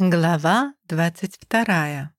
Глава 22.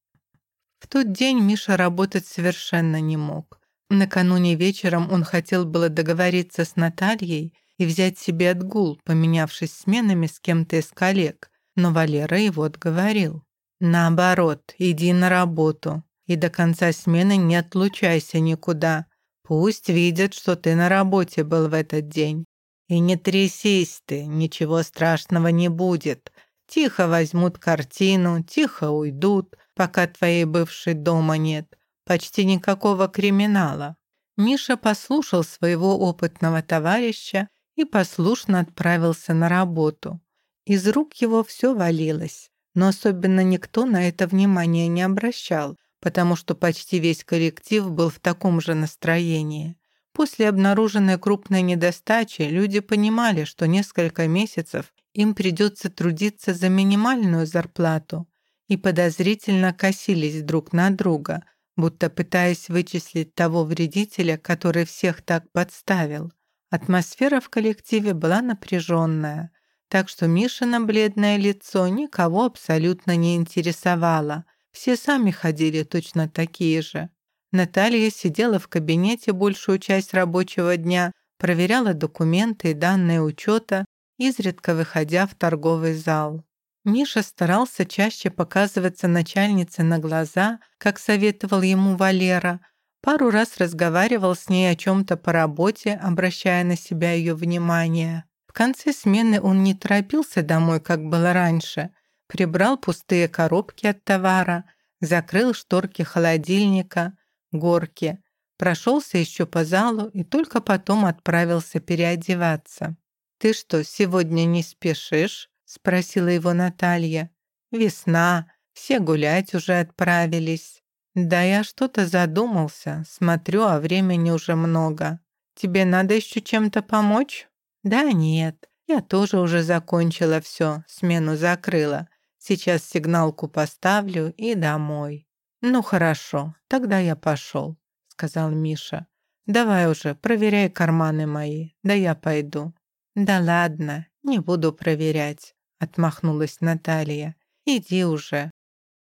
В тот день Миша работать совершенно не мог. Накануне вечером он хотел было договориться с Натальей и взять себе отгул, поменявшись сменами с кем-то из коллег, но Валера его отговорил. «Наоборот, иди на работу и до конца смены не отлучайся никуда. Пусть видят, что ты на работе был в этот день. И не трясись ты, ничего страшного не будет». Тихо возьмут картину, тихо уйдут, пока твоей бывшей дома нет. Почти никакого криминала. Миша послушал своего опытного товарища и послушно отправился на работу. Из рук его все валилось, но особенно никто на это внимание не обращал, потому что почти весь коллектив был в таком же настроении. После обнаруженной крупной недостачи люди понимали, что несколько месяцев им придется трудиться за минимальную зарплату и подозрительно косились друг на друга, будто пытаясь вычислить того вредителя, который всех так подставил. Атмосфера в коллективе была напряженная, так что Мишина бледное лицо никого абсолютно не интересовало. Все сами ходили точно такие же. Наталья сидела в кабинете большую часть рабочего дня, проверяла документы и данные учета изредка выходя в торговый зал. Миша старался чаще показываться начальнице на глаза, как советовал ему Валера, пару раз разговаривал с ней о чем-то по работе, обращая на себя ее внимание. В конце смены он не торопился домой, как было раньше, прибрал пустые коробки от товара, закрыл шторки холодильника, горки, прошелся еще по залу и только потом отправился переодеваться. «Ты что, сегодня не спешишь?» — спросила его Наталья. «Весна, все гулять уже отправились». «Да я что-то задумался, смотрю, а времени уже много. Тебе надо еще чем-то помочь?» «Да нет, я тоже уже закончила все, смену закрыла. Сейчас сигналку поставлю и домой». «Ну хорошо, тогда я пошел», — сказал Миша. «Давай уже, проверяй карманы мои, да я пойду». «Да ладно, не буду проверять», — отмахнулась Наталья. «Иди уже».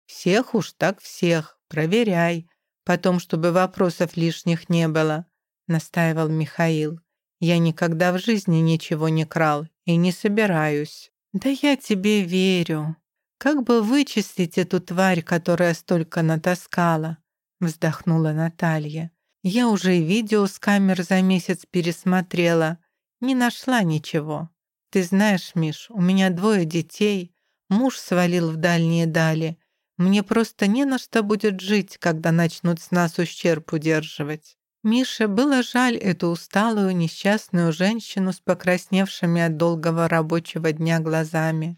«Всех уж так всех, проверяй. Потом, чтобы вопросов лишних не было», — настаивал Михаил. «Я никогда в жизни ничего не крал и не собираюсь». «Да я тебе верю. Как бы вычистить эту тварь, которая столько натаскала?» — вздохнула Наталья. «Я уже видео с камер за месяц пересмотрела. Не нашла ничего. Ты знаешь, Миш, у меня двое детей. Муж свалил в дальние дали. Мне просто не на что будет жить, когда начнут с нас ущерб удерживать. Мише было жаль эту усталую, несчастную женщину с покрасневшими от долгого рабочего дня глазами.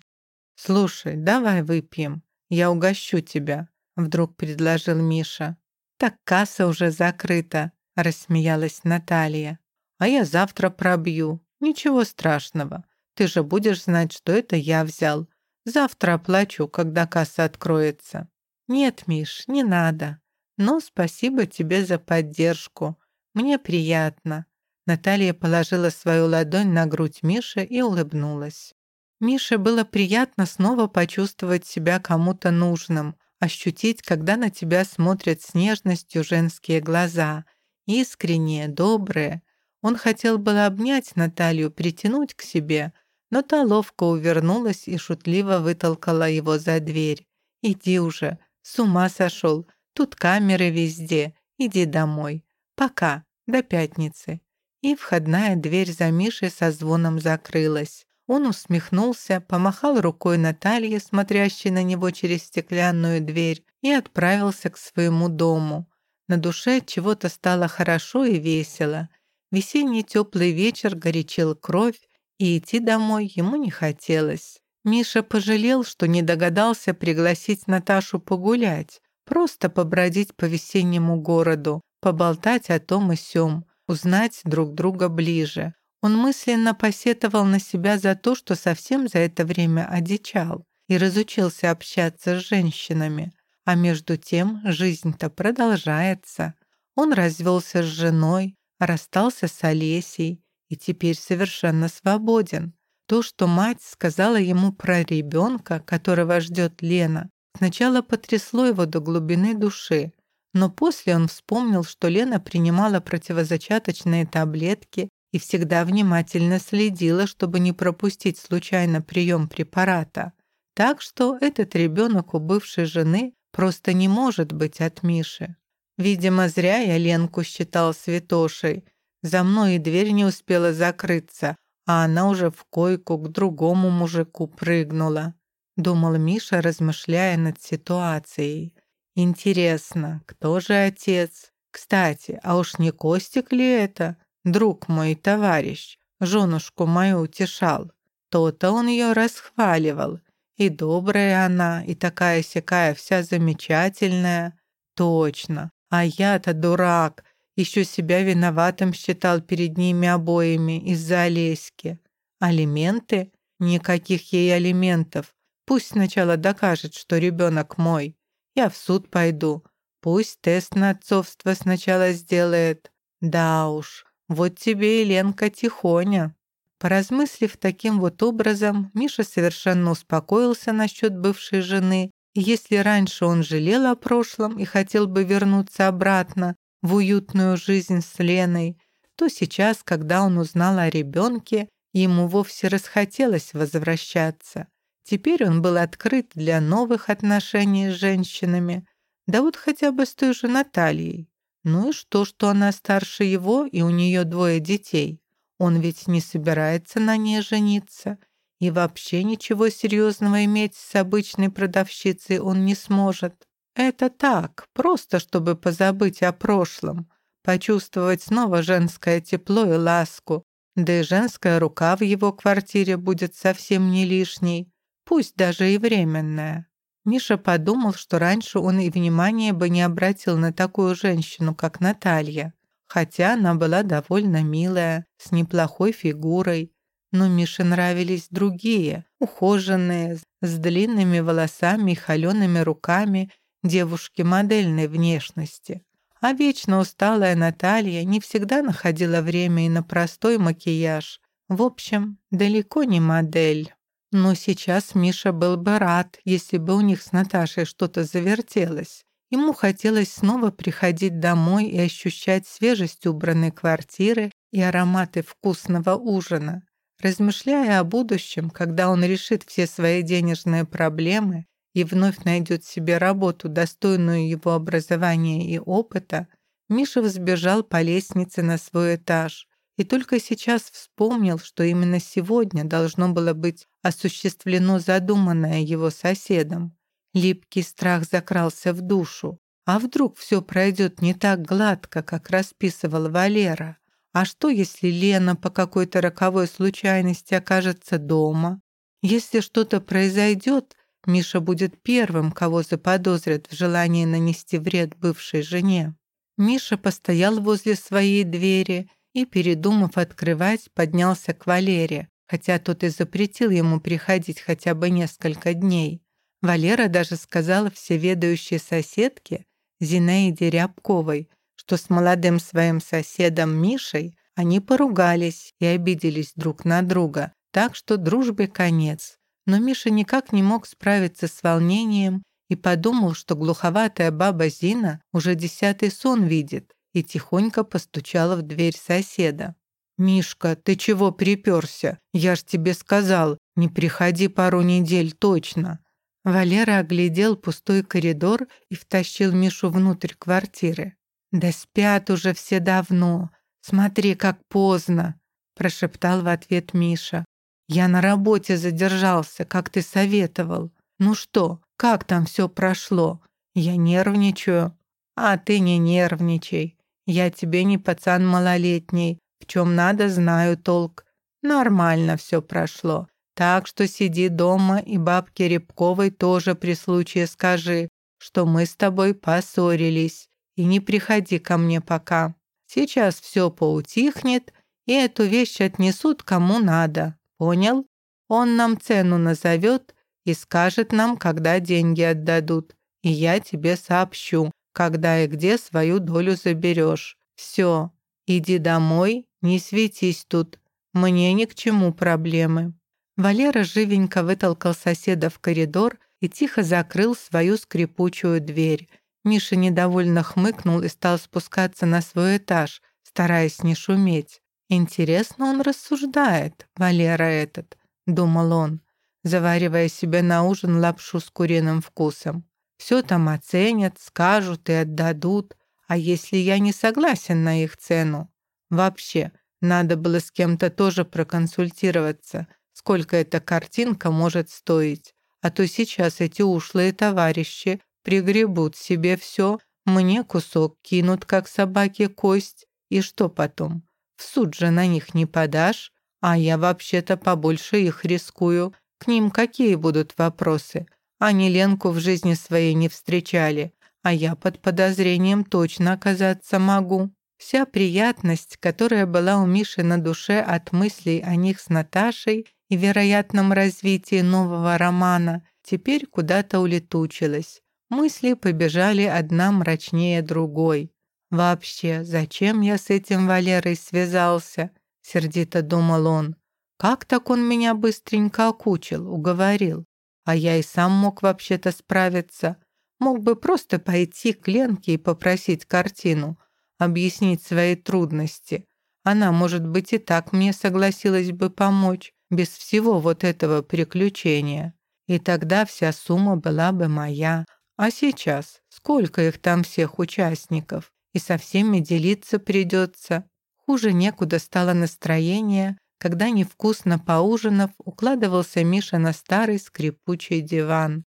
«Слушай, давай выпьем, я угощу тебя», — вдруг предложил Миша. «Так касса уже закрыта», — рассмеялась Наталья а я завтра пробью. Ничего страшного. Ты же будешь знать, что это я взял. Завтра оплачу, когда касса откроется». «Нет, Миш, не надо. Но спасибо тебе за поддержку. Мне приятно». Наталья положила свою ладонь на грудь Миши и улыбнулась. Мише было приятно снова почувствовать себя кому-то нужным, ощутить, когда на тебя смотрят с нежностью женские глаза, искренние, добрые, он хотел было обнять Наталью, притянуть к себе, но та ловко увернулась и шутливо вытолкала его за дверь. «Иди уже, с ума сошел, тут камеры везде, иди домой. Пока, до пятницы». И входная дверь за Мишей со звоном закрылась. Он усмехнулся, помахал рукой Наталье, смотрящей на него через стеклянную дверь, и отправился к своему дому. На душе чего-то стало хорошо и весело – Весенний теплый вечер горячил кровь, и идти домой ему не хотелось. Миша пожалел, что не догадался пригласить Наташу погулять, просто побродить по весеннему городу, поболтать о том и сём, узнать друг друга ближе. Он мысленно посетовал на себя за то, что совсем за это время одичал и разучился общаться с женщинами. А между тем жизнь-то продолжается. Он развелся с женой, расстался с Олесей и теперь совершенно свободен. То, что мать сказала ему про ребенка, которого ждет Лена, сначала потрясло его до глубины души, но после он вспомнил, что Лена принимала противозачаточные таблетки и всегда внимательно следила, чтобы не пропустить случайно прием препарата. Так что этот ребенок у бывшей жены просто не может быть от Миши. Видимо, зря я Ленку считал святошей. За мной и дверь не успела закрыться, а она уже в койку к другому мужику прыгнула. Думал Миша, размышляя над ситуацией. Интересно, кто же отец? Кстати, а уж не Костик ли это? Друг мой, товарищ, женушку мою утешал. То-то он ее расхваливал. И добрая она, и такая-сякая вся замечательная. Точно. А я-то дурак. Еще себя виноватым считал перед ними обоими из-за Олеськи. Алименты? Никаких ей алиментов. Пусть сначала докажет, что ребенок мой. Я в суд пойду. Пусть тест на отцовство сначала сделает. Да уж, вот тебе и Ленка тихоня». Поразмыслив таким вот образом, Миша совершенно успокоился насчет бывшей жены, если раньше он жалел о прошлом и хотел бы вернуться обратно в уютную жизнь с Леной, то сейчас, когда он узнал о ребенке, ему вовсе расхотелось возвращаться. Теперь он был открыт для новых отношений с женщинами, да вот хотя бы с той же Натальей. Ну и что, что она старше его, и у нее двое детей? Он ведь не собирается на ней жениться. И вообще ничего серьезного иметь с обычной продавщицей он не сможет. Это так, просто чтобы позабыть о прошлом, почувствовать снова женское тепло и ласку. Да и женская рука в его квартире будет совсем не лишней, пусть даже и временная. Миша подумал, что раньше он и внимания бы не обратил на такую женщину, как Наталья, хотя она была довольно милая, с неплохой фигурой. Но Мише нравились другие, ухоженные, с длинными волосами и холеными руками девушки модельной внешности. А вечно усталая Наталья не всегда находила время и на простой макияж. В общем, далеко не модель. Но сейчас Миша был бы рад, если бы у них с Наташей что-то завертелось. Ему хотелось снова приходить домой и ощущать свежесть убранной квартиры и ароматы вкусного ужина. Размышляя о будущем, когда он решит все свои денежные проблемы и вновь найдет себе работу, достойную его образования и опыта, Миша взбежал по лестнице на свой этаж и только сейчас вспомнил, что именно сегодня должно было быть осуществлено задуманное его соседом. Липкий страх закрался в душу. А вдруг все пройдет не так гладко, как расписывал Валера? А что, если Лена по какой-то роковой случайности окажется дома? Если что-то произойдет, Миша будет первым, кого заподозрят в желании нанести вред бывшей жене. Миша постоял возле своей двери и, передумав открывать, поднялся к Валере, хотя тот и запретил ему приходить хотя бы несколько дней. Валера даже сказала всеведающей соседке Зинаиде Рябковой, что с молодым своим соседом Мишей они поругались и обиделись друг на друга, так что дружбе конец. Но Миша никак не мог справиться с волнением и подумал, что глуховатая баба Зина уже десятый сон видит и тихонько постучала в дверь соседа. «Мишка, ты чего приперся? Я ж тебе сказал, не приходи пару недель точно». Валера оглядел пустой коридор и втащил Мишу внутрь квартиры. «Да спят уже все давно. Смотри, как поздно», – прошептал в ответ Миша. «Я на работе задержался, как ты советовал. Ну что, как там все прошло? Я нервничаю». «А ты не нервничай. Я тебе не пацан малолетний, в чем надо, знаю толк. Нормально все прошло. Так что сиди дома и бабке Рябковой тоже при случае скажи, что мы с тобой поссорились, и не приходи ко мне пока. Сейчас все поутихнет, и эту вещь отнесут кому надо. Понял? Он нам цену назовет и скажет нам, когда деньги отдадут, и я тебе сообщу, когда и где свою долю заберешь. Все, иди домой, не светись тут. Мне ни к чему проблемы». Валера живенько вытолкал соседа в коридор и тихо закрыл свою скрипучую дверь. Миша недовольно хмыкнул и стал спускаться на свой этаж, стараясь не шуметь. «Интересно он рассуждает, Валера этот», — думал он, заваривая себе на ужин лапшу с куриным вкусом. «Все там оценят, скажут и отдадут, а если я не согласен на их цену? Вообще, надо было с кем-то тоже проконсультироваться, сколько эта картинка может стоить, а то сейчас эти ушлые товарищи пригребут себе все, мне кусок кинут, как собаке кость, и что потом? В суд же на них не подашь, а я вообще-то побольше их рискую. К ним какие будут вопросы? Они Ленку в жизни своей не встречали, а я под подозрением точно оказаться могу. Вся приятность, которая была у Миши на душе от мыслей о них с Наташей и вероятном развитии нового романа, теперь куда-то улетучилась. Мысли побежали одна мрачнее другой. «Вообще, зачем я с этим Валерой связался?» — сердито думал он. «Как так он меня быстренько окучил, уговорил? А я и сам мог вообще-то справиться. Мог бы просто пойти к Ленке и попросить картину, объяснить свои трудности. Она, может быть, и так мне согласилась бы помочь, без всего вот этого приключения. И тогда вся сумма была бы моя. А сейчас сколько их там всех участников? и со всеми делиться придется. Хуже некуда стало настроение, когда невкусно поужинав, укладывался Миша на старый скрипучий диван.